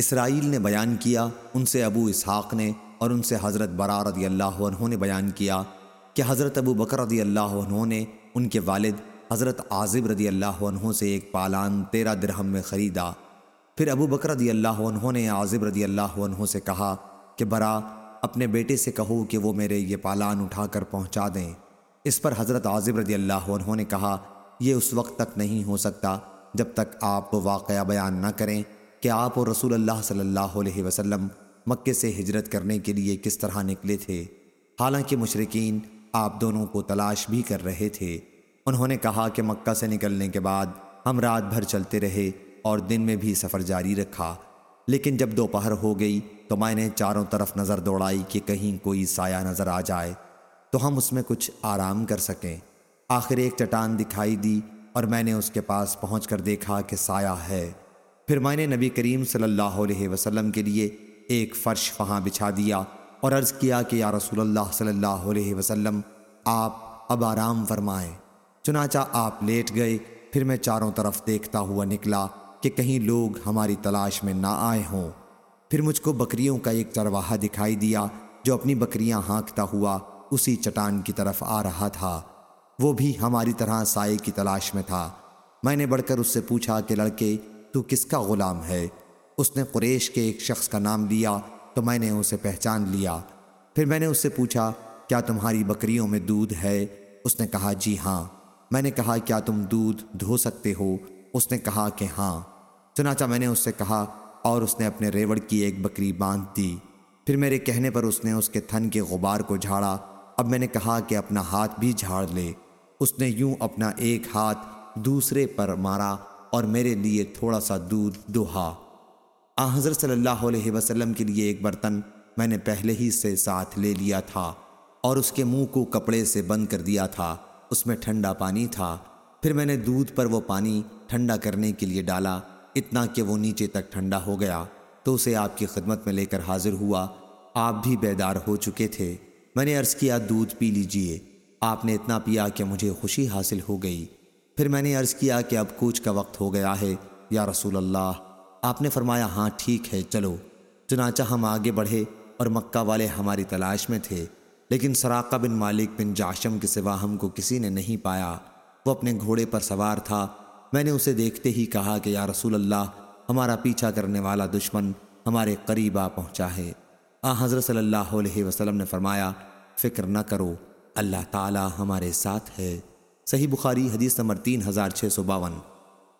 اسرائیل نے بیان کیا، ان سے ابو اسحاق نے اور ان سے حضرت برا رضی اللہ عنہ نے بیان کیا کہ حضرت ابو بکر رضی اللہ عنہ نے ان کے والد حضرت عازب رضی اللہ عنہ سے ایک پالان تیرہ درہم میں خریدا۔ پھر ابو بکر رضی اللہ عنہ نے عازب رضی اللہ عنہ سے کہا کہ برا، اپنے بیٹے سے کہو کہ وہ میرے یہ پالان اٹھا کر پہنچا دیں۔ اس پر حضرت عازب رضی اللہ عنہ نے کہا، یہ اس وقت تک نہیں ہو سکتا جب تک آپ واقعہ بیان نہ کریں۔ کہ آپ اور رسول اللہ صلی اللہ علیہ وسلم مکے سے ہجرت کرنے کے لیے کس طرح نکلے تھے؟ حالانکہ مشرقین آپ دونوں کو تلاش بھی کر رہے تھے۔ انہوں نے کہا کہ مکہ سے نکلنے کے بعد ہم رات بھر چلتے رہے اور دن میں بھی سفر جاری رکھا۔ لیکن جب دوپہر ہو گئی تو میں نے چاروں طرف نظر دوڑائی کہ کہیں کوئی سایہ نظر آ جائے تو ہم اس میں کچھ آرام کر سکیں۔ آخر ایک چٹان دکھائی دی اور میں نے اس کے پاس پہنچ کر دیکھا کہ سایہ ہے۔ پھر میں نے نبی کریم صلی اللہ علیہ وسلم کے لیے ایک فرش وہاں بچھا دیا اور عرض کیا کہ یا رسول اللہ صلی اللہ علیہ وسلم، آپ اب آرام فرمائیں۔ چنانچہ آپ لیٹ گئے، پھر میں چاروں طرف دیکھتا ہوا نکلا کہ کہیں لوگ ہماری تلاش میں نہ آئے ہوں۔ پھر مجھ کو بکریوں کا ایک چرواہا دکھائی دیا جو اپنی بکریاں ہانکتا ہوا اسی چٹان کی طرف آ رہا تھا۔ وہ بھی ہماری طرح سائے کی تلاش میں تھا۔ میں نے بڑھ کر اس سے پوچھا کہ لڑکے تو کس کا غلام ہے؟ اس نے قریش کے ایک شخص کا نام لیا تو میں نے اسے پہچان لیا۔ پھر میں نے اس سے پوچھا، کیا تمہاری بکریوں میں دودھ ہے؟ اس نے کہا جی ہاں۔ میں نے کہا، کیا تم دودھ دھو سکتے ہو؟ اس نے کہا کہ ہاں۔ چنانچہ میں نے اس سے کہا اور اس نے اپنے ریوڑ کی ایک بکری باندھ دی۔ پھر میرے کہنے پر اس نے اس کے تھن کے غبار کو جھاڑا۔ اب میں نے کہا کہ اپنا ہاتھ بھی جھاڑ لے۔ اس نے یوں اپنا ایک ہاتھ دوسرے پر مارا اور میرے لیے تھوڑا سا دودھ دوہا۔ آ، حضرت صلی اللہ علیہ وسلم کے لیے ایک برتن میں نے پہلے ہی سے ساتھ لے لیا تھا اور اس کے منہ کو کپڑے سے بند کر دیا تھا۔ اس میں ٹھنڈا پانی تھا۔ پھر میں نے دودھ پر وہ پانی ٹھنڈا کرنے کے لیے ڈالا، اتنا کہ وہ نیچے تک ٹھنڈا ہو گیا۔ تو اسے آپ کی خدمت میں لے کر حاضر ہوا۔ آپ بھی بیدار ہو چکے تھے۔ میں نے عرض کیا، دودھ پی لیجیے۔ آپ نے اتنا پیا کہ مجھے خوشی حاصل ہو گئی۔ پھر میں نے عرض کیا کہ اب کوچ کا وقت ہو گیا ہے۔ یا رسول اللہ، آپ نے فرمایا ہاں ٹھیک ہے، چلو۔ چنانچہ ہم آگے بڑھے اور مکہ والے ہماری تلاش میں تھے، لیکن سراقہ بن مالک بن جاشم کے سوا ہم کو کسی نے نہیں پایا۔ وہ اپنے گھوڑے پر سوار تھا۔ میں نے اسے دیکھتے ہی کہا کہ، یا رسول اللہ، ہمارا پیچھا کرنے والا دشمن ہمارے قریب آ پہنچا ہے۔ آ، حضرت صلی اللہ علیہ وسلم نے فرمایا، فکر نہ کرو، اللہ تعالی ہمارے ساتھ ہے۔ صحیح بخاری حدیث نمبر تین ہزار چھ سو باون۔